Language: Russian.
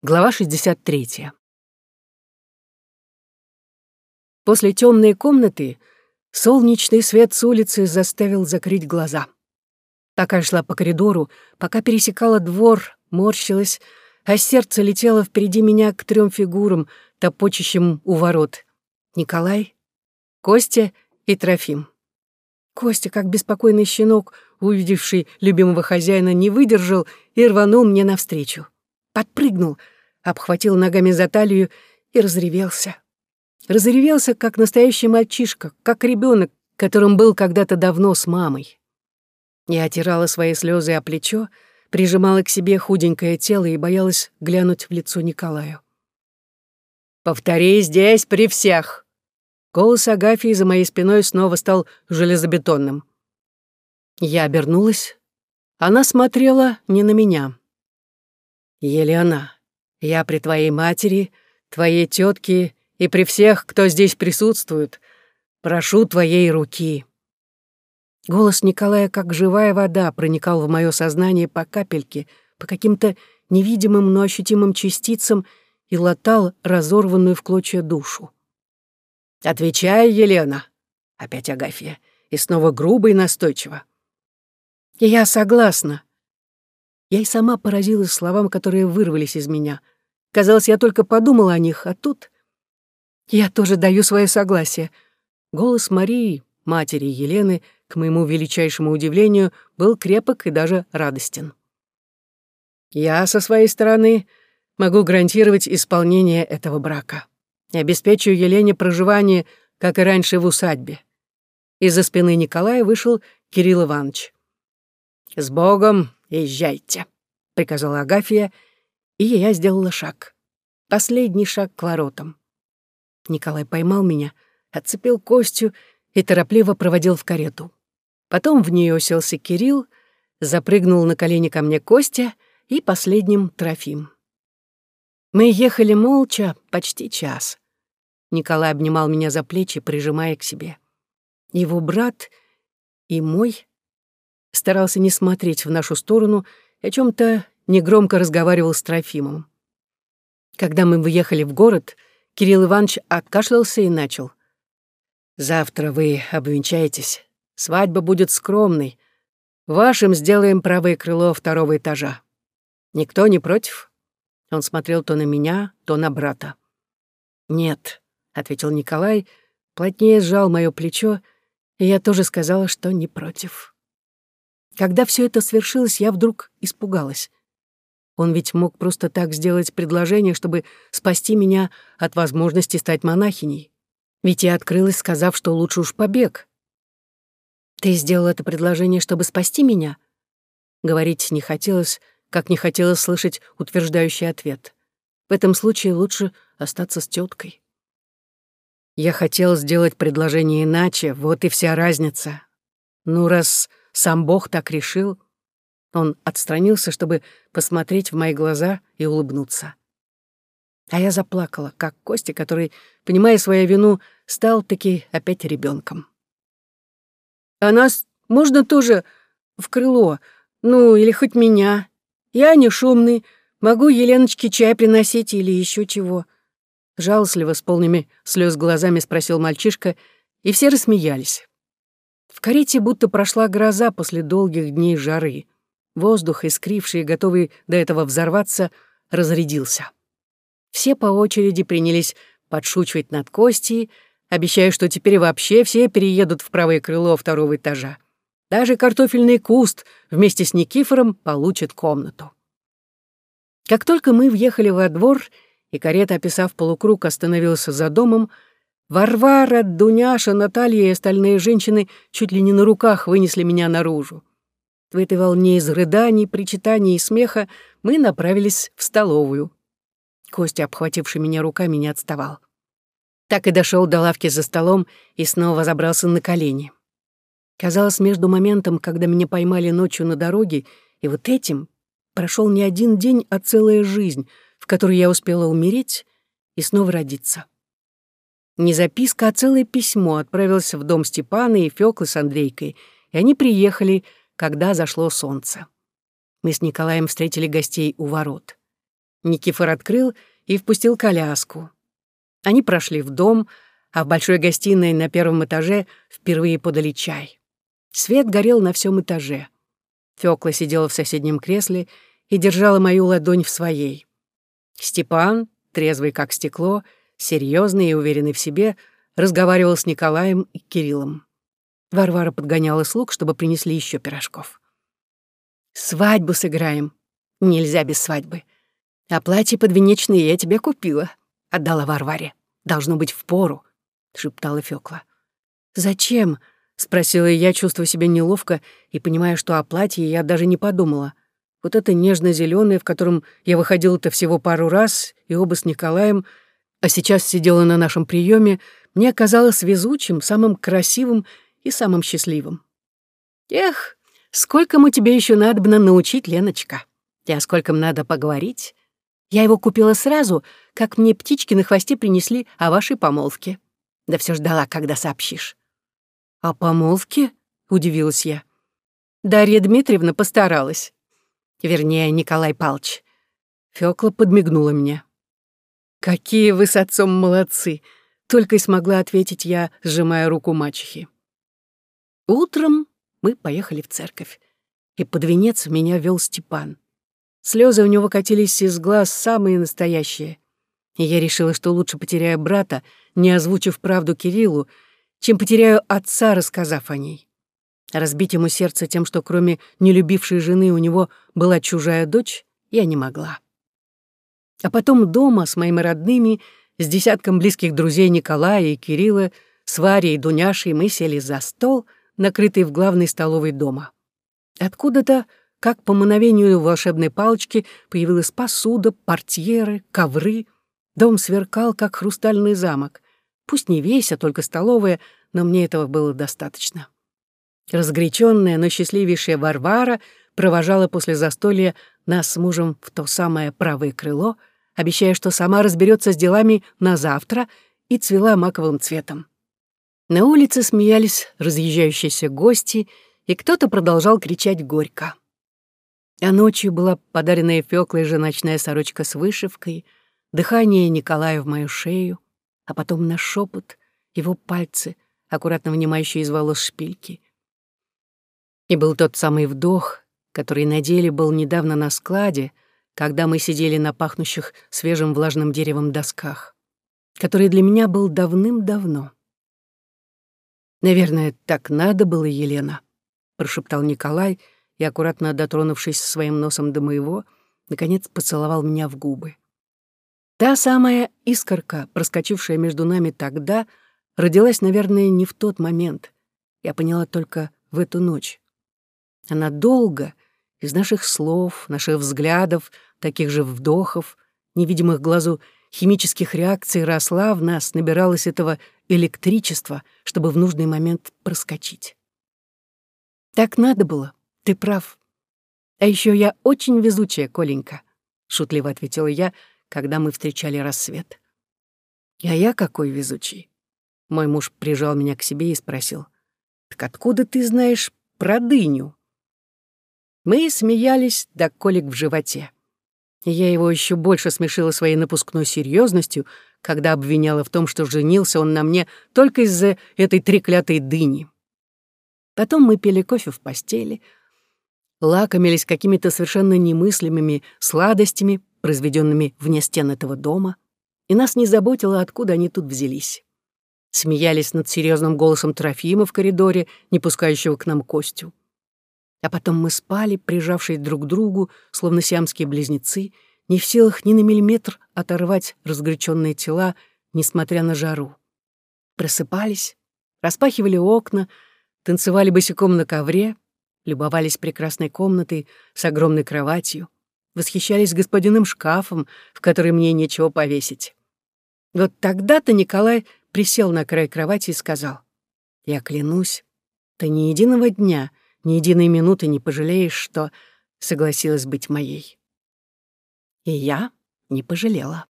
Глава 63. После темной комнаты солнечный свет с улицы заставил закрыть глаза. Пока шла по коридору, пока пересекала двор, морщилась, а сердце летело впереди меня к трем фигурам, топочущим у ворот. Николай, Костя и Трофим. Костя, как беспокойный щенок, увидевший любимого хозяина, не выдержал и рванул мне навстречу подпрыгнул, обхватил ногами за талию и разревелся. Разревелся, как настоящий мальчишка, как ребенок, которым был когда-то давно с мамой. Я отирала свои слезы о плечо, прижимала к себе худенькое тело и боялась глянуть в лицо Николаю. «Повтори здесь при всех!» Голос Агафии за моей спиной снова стал железобетонным. Я обернулась. Она смотрела не на меня. «Елена, я при твоей матери, твоей тетке и при всех, кто здесь присутствует, прошу твоей руки». Голос Николая, как живая вода, проникал в мое сознание по капельке, по каким-то невидимым, но ощутимым частицам и латал разорванную в клочья душу. «Отвечай, Елена!» — опять Агафья, и снова грубо и настойчиво. «Я согласна», я и сама поразилась словам, которые вырвались из меня. Казалось, я только подумала о них, а тут... Я тоже даю свое согласие. Голос Марии, матери Елены, к моему величайшему удивлению, был крепок и даже радостен. Я, со своей стороны, могу гарантировать исполнение этого брака. И обеспечу Елене проживание, как и раньше, в усадьбе. Из-за спины Николая вышел Кирилл Иванович. «С Богом, «Езжайте», — приказала Агафья, и я сделала шаг. Последний шаг к воротам. Николай поймал меня, отцепил костью и торопливо проводил в карету. Потом в нее уселся Кирилл, запрыгнул на колени ко мне Костя и последним Трофим. Мы ехали молча почти час. Николай обнимал меня за плечи, прижимая к себе. Его брат и мой старался не смотреть в нашу сторону и о чем то негромко разговаривал с Трофимом. Когда мы выехали в город, Кирилл Иванович откашлялся и начал. «Завтра вы обвенчаетесь. Свадьба будет скромной. Вашим сделаем правое крыло второго этажа. Никто не против?» Он смотрел то на меня, то на брата. «Нет», — ответил Николай, плотнее сжал мое плечо, и я тоже сказала, что не против. Когда все это свершилось, я вдруг испугалась. Он ведь мог просто так сделать предложение, чтобы спасти меня от возможности стать монахиней. Ведь я открылась, сказав, что лучше уж побег. «Ты сделал это предложение, чтобы спасти меня?» Говорить не хотелось, как не хотелось слышать утверждающий ответ. В этом случае лучше остаться с теткой. Я хотел сделать предложение иначе, вот и вся разница. Ну, раз сам Бог так решил. Он отстранился, чтобы посмотреть в мои глаза и улыбнуться. А я заплакала, как Костя, который, понимая свою вину, стал таки опять ребенком. «А нас можно тоже в крыло? Ну, или хоть меня? Я не шумный, могу Еленочке чай приносить или еще чего?» Жалостливо, с полными слез глазами спросил мальчишка, и все рассмеялись. В карете будто прошла гроза после долгих дней жары. Воздух, искривший и готовый до этого взорваться, разрядился. Все по очереди принялись подшучивать над Костей, обещая, что теперь вообще все переедут в правое крыло второго этажа. Даже картофельный куст вместе с Никифором получит комнату. Как только мы въехали во двор, и карета, описав полукруг, остановилась за домом, Варвара, Дуняша, Наталья и остальные женщины чуть ли не на руках вынесли меня наружу. В этой волне из рыданий, причитаний и смеха мы направились в столовую. Костя, обхвативший меня руками, не отставал. Так и дошел до лавки за столом и снова забрался на колени. Казалось, между моментом, когда меня поймали ночью на дороге, и вот этим прошел не один день, а целая жизнь, в которой я успела умереть и снова родиться. Не записка, а целое письмо отправилось в дом Степана и Фёклы с Андрейкой, и они приехали, когда зашло солнце. Мы с Николаем встретили гостей у ворот. Никифор открыл и впустил коляску. Они прошли в дом, а в большой гостиной на первом этаже впервые подали чай. Свет горел на всем этаже. Фёкла сидела в соседнем кресле и держала мою ладонь в своей. Степан, трезвый как стекло, серьезный и уверенный в себе, разговаривал с Николаем и Кириллом. Варвара подгоняла слуг, чтобы принесли еще пирожков. «Свадьбу сыграем. Нельзя без свадьбы. А платье подвенечное я тебе купила», — отдала Варваре. «Должно быть в пору», — шептала Фёкла. «Зачем?» — спросила я, чувствуя себя неловко и понимая, что о платье я даже не подумала. Вот это нежно зеленое в котором я выходила-то всего пару раз, и оба с Николаем, а сейчас сидела на нашем приеме, мне казалось везучим, самым красивым и самым счастливым. Эх, сколько мы тебе еще надобно научить, Леночка. И о скольком надо поговорить. Я его купила сразу, как мне птички на хвосте принесли о вашей помолвке. Да все ждала, когда сообщишь. «О помолвке?» — удивилась я. Дарья Дмитриевна постаралась. Вернее, Николай Палч. Фёкла подмигнула мне. «Какие вы с отцом молодцы!» — только и смогла ответить я, сжимая руку мачехи. Утром мы поехали в церковь, и под венец меня вел Степан. Слезы у него катились из глаз самые настоящие. И я решила, что лучше потеряю брата, не озвучив правду Кириллу, чем потеряю отца, рассказав о ней. Разбить ему сердце тем, что кроме нелюбившей жены у него была чужая дочь, я не могла. А потом дома с моими родными, с десятком близких друзей Николая и Кирилла, с Варей и Дуняшей мы сели за стол, накрытый в главной столовой дома. Откуда-то, как по мановению волшебной палочки, появилась посуда, портьеры, ковры. Дом сверкал, как хрустальный замок. Пусть не весь, а только столовая, но мне этого было достаточно. Разгоряченная, но счастливейшая Варвара провожала после застолья нас с мужем в то самое правое крыло, обещая, что сама разберется с делами на завтра, и цвела маковым цветом. На улице смеялись разъезжающиеся гости, и кто-то продолжал кричать горько. А ночью была подаренная Фёклой же ночная сорочка с вышивкой, дыхание Николая в мою шею, а потом на шепот его пальцы, аккуратно внимающие из волос шпильки — и был тот самый вдох, который на деле был недавно на складе, когда мы сидели на пахнущих свежим влажным деревом досках, который для меня был давным-давно. «Наверное, так надо было, Елена», — прошептал Николай и, аккуратно дотронувшись своим носом до моего, наконец поцеловал меня в губы. Та самая искорка, проскочившая между нами тогда, родилась, наверное, не в тот момент. Я поняла только в эту ночь. Она долго, из наших слов, наших взглядов, таких же вдохов, невидимых глазу химических реакций росла в нас, набиралось этого электричества, чтобы в нужный момент проскочить. Так надо было, ты прав. А еще я очень везучая, Коленька, шутливо ответила я, когда мы встречали рассвет. А я какой везучий. Мой муж прижал меня к себе и спросил, «Так откуда ты знаешь про дыню?» Мы смеялись до колик в животе. Я его еще больше смешила своей напускной серьезностью, когда обвиняла в том, что женился он на мне только из-за этой треклятой дыни. Потом мы пили кофе в постели, лакомились какими-то совершенно немыслимыми сладостями, произведенными вне стен этого дома, и нас не заботило, откуда они тут взялись. Смеялись над серьезным голосом Трофима в коридоре, не пускающего к нам Костю. А потом мы спали, прижавшись друг к другу, словно сиамские близнецы, не в силах ни на миллиметр оторвать разгоряченные тела, несмотря на жару. Просыпались, распахивали окна, танцевали босиком на ковре, любовались прекрасной комнатой с огромной кроватью, восхищались господиным шкафом, в который мне нечего повесить. Вот тогда-то Николай присел на край кровати и сказал, «Я клянусь, ты ни единого дня — ни единой минуты не пожалеешь, что согласилась быть моей. И я не пожалела.